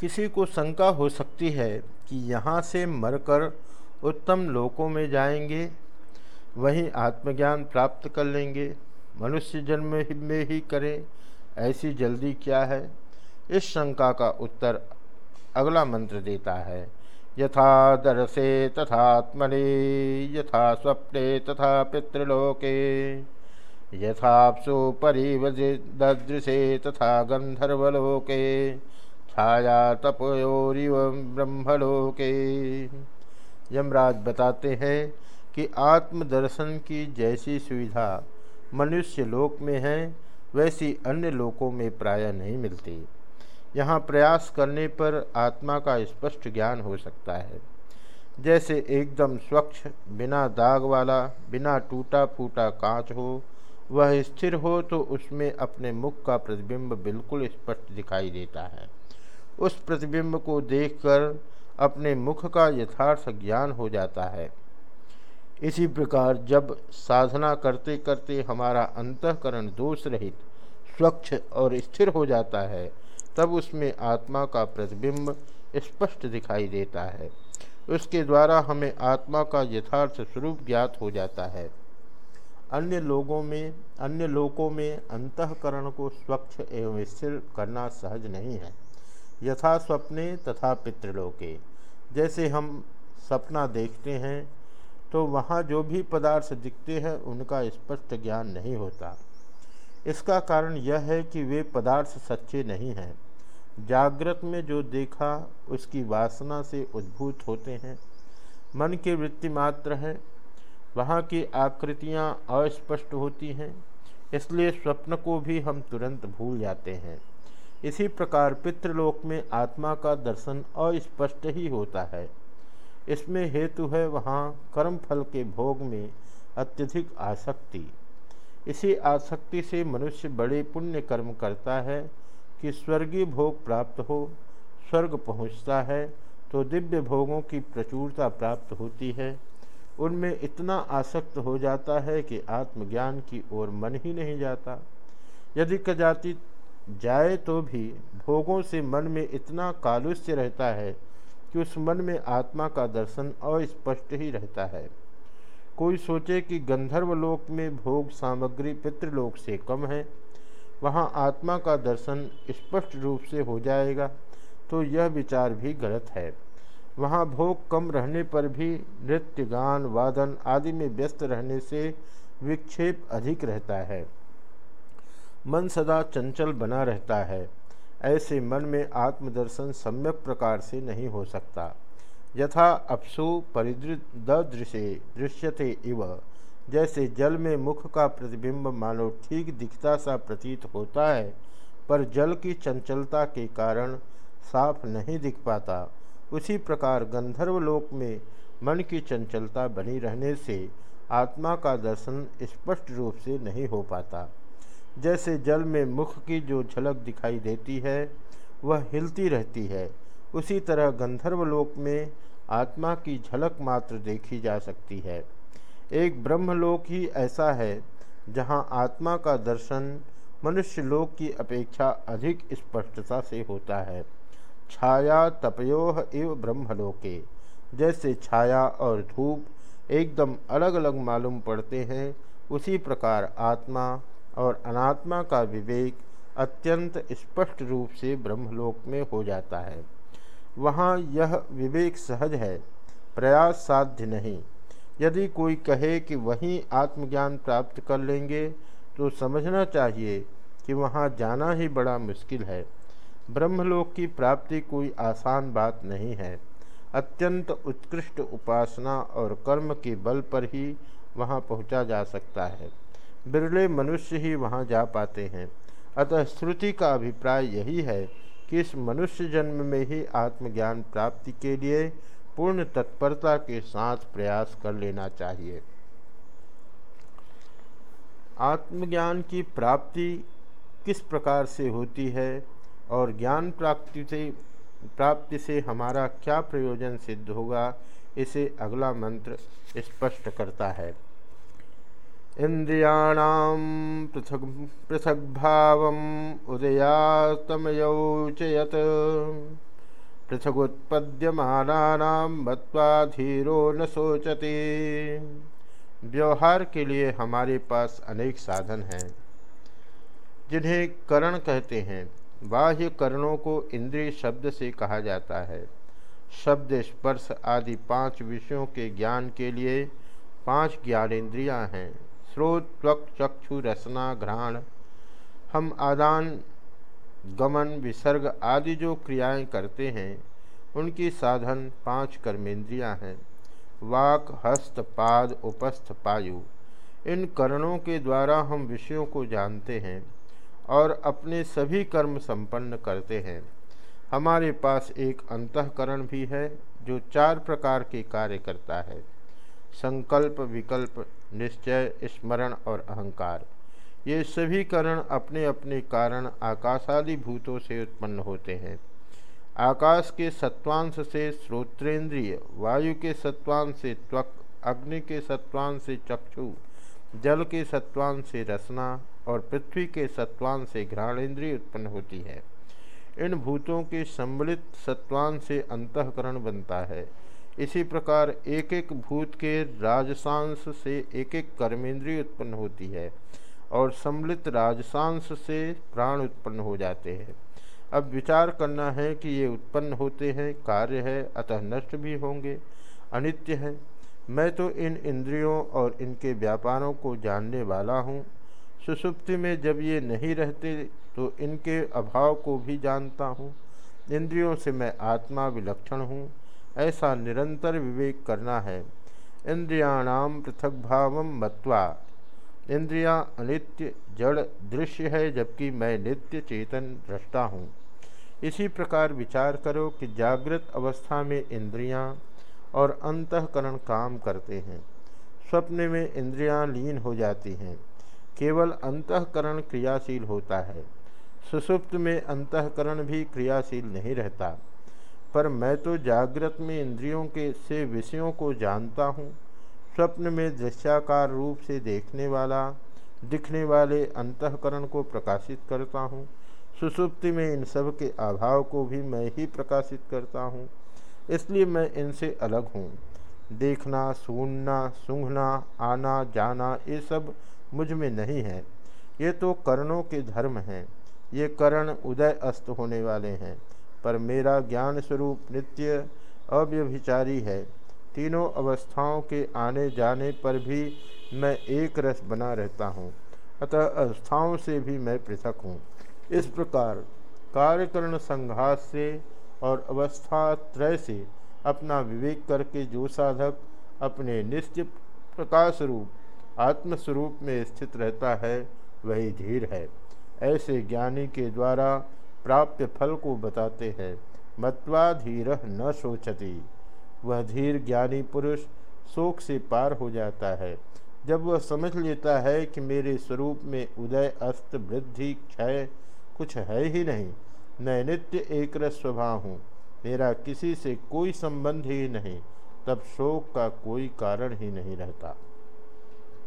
किसी को शंका हो सकती है कि यहाँ से मरकर उत्तम लोकों में जाएँगे, वहीं आत्मज्ञान प्राप्त कर लेंगे, मनुष्य जन्म में ही करें, ऐसी जल्दी क्या है? इस शंका का उत्तर अगला मंत्र देता है। यथा दर्शे तथात्मने, यथा स्वप्ने तथा पितृलोके, यथापसु परिवदृशे तथा गंधर्वलोके। छाया तपोरिव ब्रह्मलोके यमराज बताते हैं कि आत्मदर्शन की जैसी सुविधा मनुष्य लोक में है, वैसी अन्य लोकों में प्राय नहीं मिलती। यहाँ प्रयास करने पर आत्मा का स्पष्ट ज्ञान हो सकता है। जैसे एकदम स्वच्छ, बिना दाग वाला, बिना टूटा फूटा कांच हो, वह स्थिर हो तो उसमें अपने मुख का प्रतिबिंब बिल्कुल स्पष्ट दिखाई देता है। उस प्रतिबिंब को देखकर अपने मुख का यथार्थ ज्ञान हो जाता है। इसी प्रकार जब साधना करते करते हमारा अंतकरण दोष रहित, स्वच्छ और स्थिर हो जाता है, तब उसमें आत्मा का प्रतिबिंब स्पष्ट दिखाई देता है। उसके द्वारा हमें आत्मा का यथार्थ स्वरूप ज्ञात हो जाता है। अन्य लोगों में, अन्य लोकों में अंतकरण को स्वच्छ एवं स्थिर करना सहज नहीं है। यथा स्वप्ने तथा पितृलोके। जैसे हम सपना देखते हैं तो वहाँ जो भी पदार्थ दिखते हैं, उनका स्पष्ट ज्ञान नहीं होता। इसका कारण यह है कि वे पदार्थ सच्चे नहीं हैं। जागृत में जो देखा, उसकी वासना से उद्भूत होते हैं। मन की वृत्ति मात्र है। वहाँ की आकृतियाँ अस्पष्ट होती हैं। इसलिए स्वप्न को भी हम तुरंत भूल जाते हैं। इसी प्रकार पितृलोक में आत्मा का दर्शन अस्पष्ट ही होता है। इसमें हेतु है वहाँ कर्म फल के भोग में अत्यधिक आसक्ति। इसी आसक्ति से मनुष्य बड़े पुण्य कर्म करता है कि स्वर्गीय भोग प्राप्त हो, स्वर्ग पहुँचता है तो दिव्य भोगों की प्रचुरता प्राप्त होती है। उनमें इतना आसक्त हो जाता है कि आत्मज्ञान की ओर मन ही नहीं जाता। यदि कजाति जाए तो भी भोगों से मन में इतना कालुष्य रहता है कि उस मन में आत्मा का दर्शन अस्पष्ट ही रहता है। कोई सोचे कि गंधर्व लोक में भोग सामग्री पितृलोक से कम है, वहाँ आत्मा का दर्शन स्पष्ट रूप से हो जाएगा तो यह विचार भी गलत है। वहाँ भोग कम रहने पर भी नृत्य, गान, वादन आदि में व्यस्त रहने से विक्षेप अधिक रहता है। मन सदा चंचल बना रहता है। ऐसे मन में आत्मदर्शन सम्यक प्रकार से नहीं हो सकता। यथा अपसु परिदृशे दृश्यते इव। जैसे जल में मुख का प्रतिबिंब मानो ठीक दिखता सा प्रतीत होता है, पर जल की चंचलता के कारण साफ़ नहीं दिख पाता। उसी प्रकार गंधर्व लोक में मन की चंचलता बनी रहने से आत्मा का दर्शन स्पष्ट रूप से नहीं हो पाता। जैसे जल में मुख की जो झलक दिखाई देती है, वह हिलती रहती है। उसी तरह गंधर्व लोक में आत्मा की झलक मात्र देखी जा सकती है। एक ब्रह्मलोक ही ऐसा है, जहाँ आत्मा का दर्शन मनुष्य लोक की अपेक्षा अधिक स्पष्टता से होता है। छाया तपयोह इव ब्रह्मलोके। जैसे छाया और धूप एकदम अलग अलग मालूम पड़ते हैं, उसी प्रकार आत्मा और अनात्मा का विवेक अत्यंत स्पष्ट रूप से ब्रह्मलोक में हो जाता है। वहाँ यह विवेक सहज है, प्रयास साध्य नहीं। यदि कोई कहे कि वहीं आत्मज्ञान प्राप्त कर लेंगे तो समझना चाहिए कि वहाँ जाना ही बड़ा मुश्किल है। ब्रह्मलोक की प्राप्ति कोई आसान बात नहीं है। अत्यंत उत्कृष्ट उपासना और कर्म के बल पर ही वहाँ पहुँचा जा सकता है। बिरले मनुष्य ही वहाँ जा पाते हैं। अतः श्रुति का अभिप्राय यही है कि इस मनुष्य जन्म में ही आत्मज्ञान प्राप्ति के लिए पूर्ण तत्परता के साथ प्रयास कर लेना चाहिए। आत्मज्ञान की प्राप्ति किस प्रकार से होती है और ज्ञान प्राप्ति से प्राप्ति से हमारा क्या प्रयोजन सिद्ध होगा, इसे अगला मंत्र स्पष्ट करता है। इन्द्रियाणां पृथक् पृथग्भावम् उदयातमयौ च यत् पृथगोत्पद्यमानानाम मत्वा धीरो न सोचते व्यवहार के लिए हमारे पास अनेक साधन हैं, जिन्हें करण कहते हैं। बाह्य करणों को इंद्रिय शब्द से कहा जाता है। शब्द स्पर्श आदि पाँच विषयों के ज्ञान के लिए पाँच ज्ञानेन्द्रियाँ हैं। स्रोत त्वक चक्षु रसना घ्राण, हम आदान, गमन, विसर्ग आदि जो क्रियाएँ करते हैं, उनकी साधन पाँच कर्मेंद्रियाँ हैं। वाक, हस्त, पाद, उपस्थ, पायु। इन करणों के द्वारा हम विषयों को जानते हैं और अपने सभी कर्म संपन्न करते हैं। हमारे पास एक अंतकरण भी है, जो चार प्रकार के कार्य करता है। संकल्प, विकल्प, निश्चय, स्मरण और अहंकार। ये सभी करण अपने अपने कारण आकाशादि भूतों से उत्पन्न होते हैं। आकाश के सत्वांश से श्रोत्रेंद्रिय, वायु के सत्वांश से त्वक, अग्नि के सत्वांश से चक्षु, जल के सत्वांश से रसना और पृथ्वी के सत्वांश से घ्राणेन्द्रिय उत्पन्न होती है। इन भूतों के सम्मिलित सत्वांश से अंतकरण बनता है। इसी प्रकार एक एक भूत के राजसांश से एक एक कर्मेंद्रिय उत्पन्न होती है और सम्मिलित राजसांश से प्राण उत्पन्न हो जाते हैं। अब विचार करना है कि ये उत्पन्न होते हैं, कार्य है, अतः नष्ट भी होंगे, अनित्य है। मैं तो इन इंद्रियों और इनके व्यापारों को जानने वाला हूँ। सुसुप्ति में जब ये नहीं रहते तो इनके अभाव को भी जानता हूँ। इंद्रियों से मैं आत्मा विलक्षण हूँ। ऐसा निरंतर विवेक करना है। इंद्रियाणाम पृथक भाव मत्वा। इंद्रियाँ अनित्य, जड़, दृश्य है, जबकि मैं नित्य चेतन दृष्टा हूँ। इसी प्रकार विचार करो कि जागृत अवस्था में इंद्रियाँ और अंतकरण काम करते हैं। स्वप्न में इंद्रियाँ लीन हो जाती हैं। केवल अंतकरण क्रियाशील होता है। सुसुप्त में अंतकरण भी क्रियाशील नहीं रहता। पर मैं तो जागृत में इंद्रियों के से विषयों को जानता हूँ, स्वप्न में दृश्याकार रूप से देखने वाला, दिखने वाले अंतकरण को प्रकाशित करता हूँ, सुसुप्ति में इन सब के अभाव को भी मैं ही प्रकाशित करता हूँ, इसलिए मैं इनसे अलग हूँ। देखना, सुनना, सूंघना, आना, जाना, ये सब मुझमें नहीं है। ये तो कर्णों के धर्म हैं, ये कर्ण उदय अस्त होने वाले हैं। पर मेरा ज्ञान स्वरूप नित्य अव्यभिचारी है। तीनों अवस्थाओं के आने जाने पर भी मैं एक रस बना रहता हूँ। अतः अवस्थाओं से भी मैं पृथक हूँ। इस प्रकार कार्यकरण संघात से और अवस्था त्रय से अपना विवेक करके जो साधक अपने निश्चित प्रकाश रूप आत्मस्वरूप में स्थित रहता है, वही धीर है। ऐसे ज्ञानी के द्वारा प्राप्त फल को बताते हैं। मत्वा धीर न सोचती वह धीर ज्ञानी पुरुष शोक से पार हो जाता है। जब वह समझ लेता है कि मेरे स्वरूप में उदय, अस्त, वृद्धि, क्षय कुछ है ही नहीं, मैं नित्य एक रस स्वभाव हूँ। मेरा किसी से कोई संबंध ही नहीं, तब शोक का कोई कारण ही नहीं रहता।